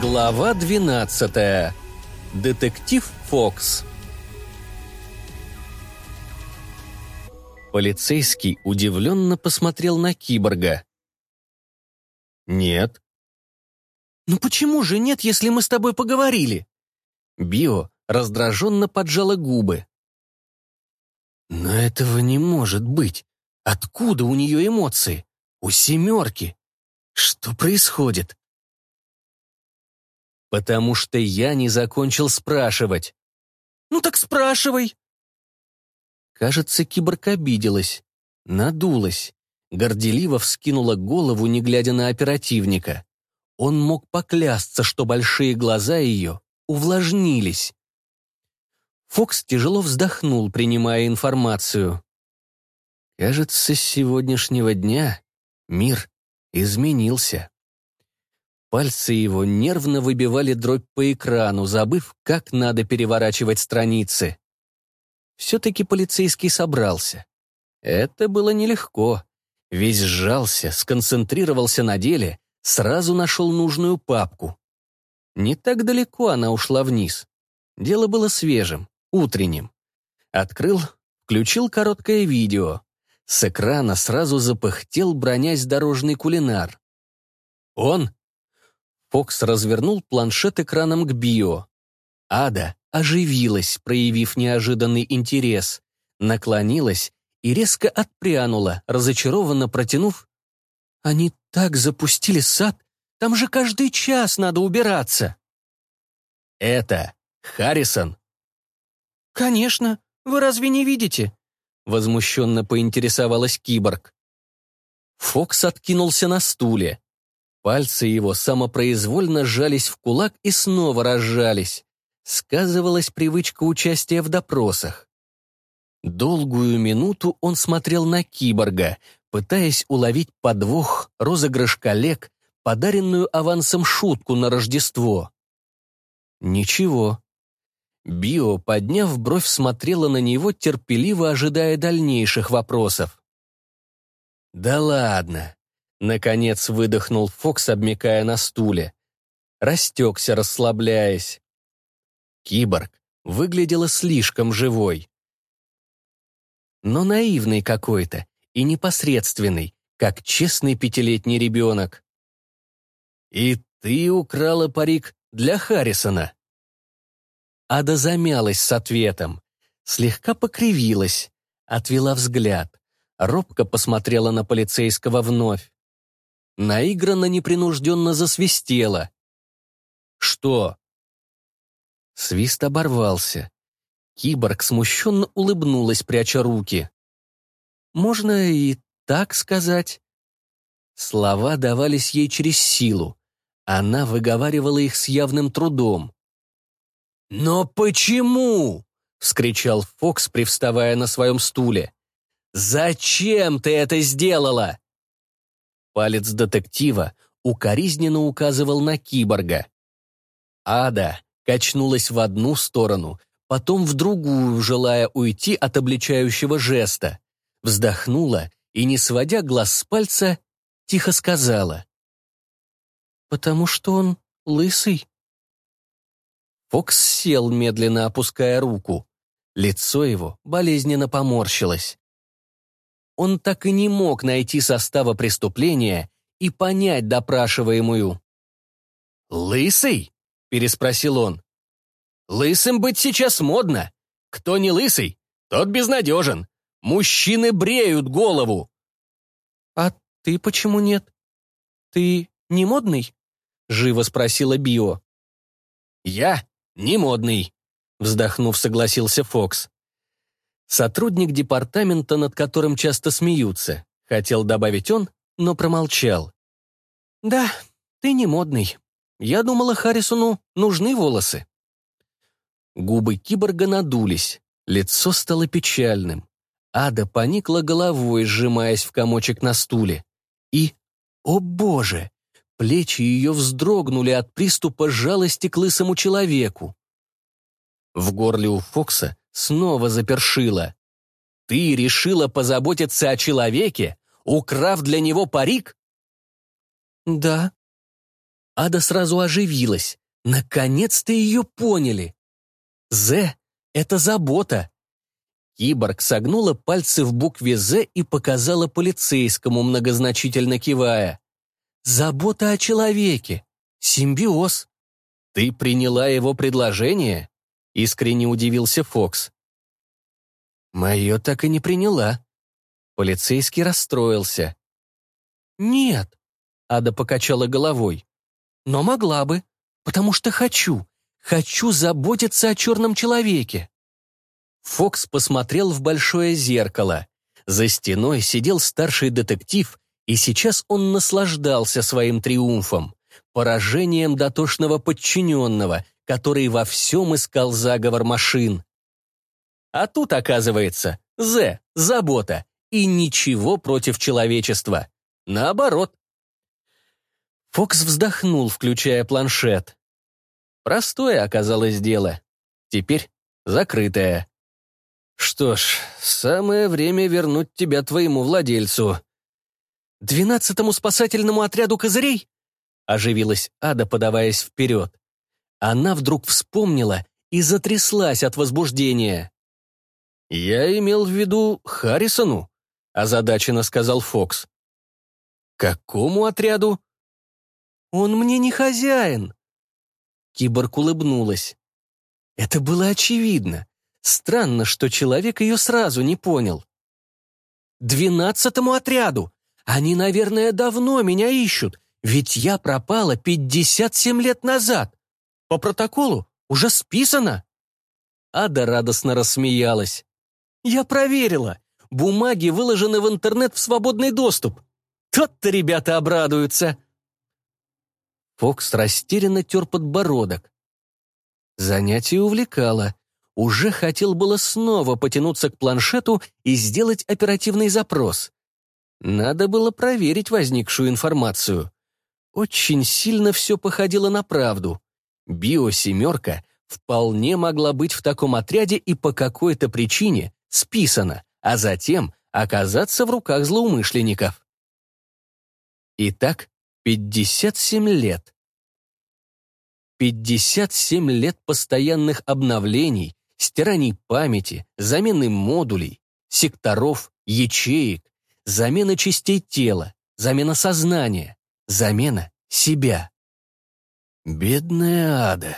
Глава 12. Детектив Фокс. Полицейский удивленно посмотрел на киборга. «Нет». «Ну почему же нет, если мы с тобой поговорили?» Био раздраженно поджала губы. «Но этого не может быть. Откуда у нее эмоции? У семерки. Что происходит?» «Потому что я не закончил спрашивать». «Ну так спрашивай». Кажется, киборг обиделась, надулась, горделиво вскинула голову, не глядя на оперативника. Он мог поклясться, что большие глаза ее увлажнились. Фокс тяжело вздохнул, принимая информацию. Кажется, с сегодняшнего дня мир изменился. Пальцы его нервно выбивали дробь по экрану, забыв, как надо переворачивать страницы. Все-таки полицейский собрался. Это было нелегко. Весь сжался, сконцентрировался на деле, сразу нашел нужную папку. Не так далеко она ушла вниз. Дело было свежим, утренним. Открыл, включил короткое видео. С экрана сразу запыхтел, бронясь дорожный кулинар. Он Фокс развернул планшет экраном к био. Ада оживилась, проявив неожиданный интерес, наклонилась и резко отпрянула, разочарованно протянув. «Они так запустили сад, там же каждый час надо убираться». «Это Харрисон?» «Конечно, вы разве не видите?» Возмущенно поинтересовалась киборг. Фокс откинулся на стуле. Пальцы его самопроизвольно сжались в кулак и снова разжались. Сказывалась привычка участия в допросах. Долгую минуту он смотрел на киборга, пытаясь уловить подвох, розыгрыш коллег, подаренную авансом шутку на Рождество. Ничего. Био, подняв бровь, смотрела на него, терпеливо ожидая дальнейших вопросов. «Да ладно!» Наконец выдохнул Фокс, обмякая на стуле. Растекся, расслабляясь. Киборг выглядела слишком живой. Но наивный какой-то и непосредственный, как честный пятилетний ребенок. «И ты украла парик для Харрисона?» Ада замялась с ответом, слегка покривилась, отвела взгляд, робко посмотрела на полицейского вновь наигранно непринужденно засвистела. «Что?» Свист оборвался. Киборг смущенно улыбнулась, пряча руки. «Можно и так сказать?» Слова давались ей через силу. Она выговаривала их с явным трудом. «Но почему?» — вскричал Фокс, привставая на своем стуле. «Зачем ты это сделала?» Палец детектива укоризненно указывал на киборга. Ада качнулась в одну сторону, потом в другую, желая уйти от обличающего жеста. Вздохнула и, не сводя глаз с пальца, тихо сказала. «Потому что он лысый». Фокс сел, медленно опуская руку. Лицо его болезненно поморщилось он так и не мог найти состава преступления и понять допрашиваемую. «Лысый?» — переспросил он. «Лысым быть сейчас модно. Кто не лысый, тот безнадежен. Мужчины бреют голову». «А ты почему нет? Ты не модный?» — живо спросила Био. «Я не модный», — вздохнув, согласился Фокс. Сотрудник департамента, над которым часто смеются. Хотел добавить он, но промолчал. «Да, ты не модный. Я думала, Харрисону нужны волосы». Губы киборга надулись, лицо стало печальным. Ада поникла головой, сжимаясь в комочек на стуле. И, о боже, плечи ее вздрогнули от приступа жалости к лысому человеку. В горле у Фокса снова запершила. «Ты решила позаботиться о человеке, украв для него парик?» «Да». Ада сразу оживилась. Наконец-то ее поняли. «З» — это забота. Киборг согнула пальцы в букве «З» и показала полицейскому, многозначительно кивая. «Забота о человеке. Симбиоз». «Ты приняла его предложение?» — искренне удивился Фокс. «Мое так и не приняла». Полицейский расстроился. «Нет», — Ада покачала головой. «Но могла бы, потому что хочу. Хочу заботиться о черном человеке». Фокс посмотрел в большое зеркало. За стеной сидел старший детектив, и сейчас он наслаждался своим триумфом, поражением дотошного подчиненного, который во всем искал заговор машин. А тут, оказывается, З – забота, и ничего против человечества. Наоборот. Фокс вздохнул, включая планшет. Простое оказалось дело. Теперь закрытое. Что ж, самое время вернуть тебя твоему владельцу. Двенадцатому спасательному отряду козырей? Оживилась Ада, подаваясь вперед. Она вдруг вспомнила и затряслась от возбуждения. «Я имел в виду Харрисону», — озадаченно сказал Фокс. «Какому отряду?» «Он мне не хозяин». Киборг улыбнулась. Это было очевидно. Странно, что человек ее сразу не понял. «Двенадцатому отряду! Они, наверное, давно меня ищут, ведь я пропала пятьдесят семь лет назад. По протоколу уже списано». Ада радостно рассмеялась. «Я проверила. Бумаги выложены в интернет в свободный доступ. Тот-то ребята обрадуются». Фокс растерянно тер подбородок. Занятие увлекало. Уже хотел было снова потянуться к планшету и сделать оперативный запрос. Надо было проверить возникшую информацию. Очень сильно все походило на правду. Био-семерка вполне могла быть в таком отряде и по какой-то причине списана, а затем оказаться в руках злоумышленников. Итак, 57 лет. 57 лет постоянных обновлений, стираний памяти, замены модулей, секторов, ячеек, замена частей тела, замена сознания, замена себя. «Бедная ада,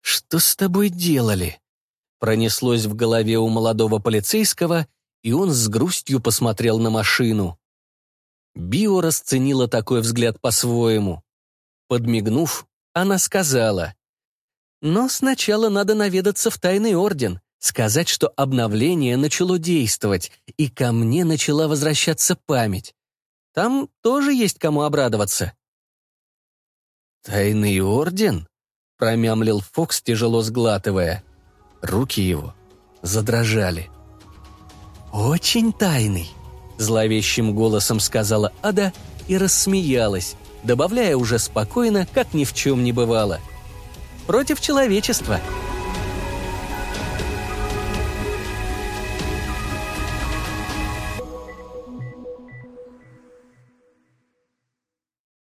что с тобой делали?» Пронеслось в голове у молодого полицейского, и он с грустью посмотрел на машину. Био расценила такой взгляд по-своему. Подмигнув, она сказала, «Но сначала надо наведаться в Тайный Орден, сказать, что обновление начало действовать, и ко мне начала возвращаться память. Там тоже есть кому обрадоваться». «Тайный Орден?» — промямлил Фокс, тяжело сглатывая. Руки его задрожали. «Очень тайный», Зловещим голосом сказала Ада и рассмеялась, добавляя уже спокойно, как ни в чем не бывало. «Против человечества!»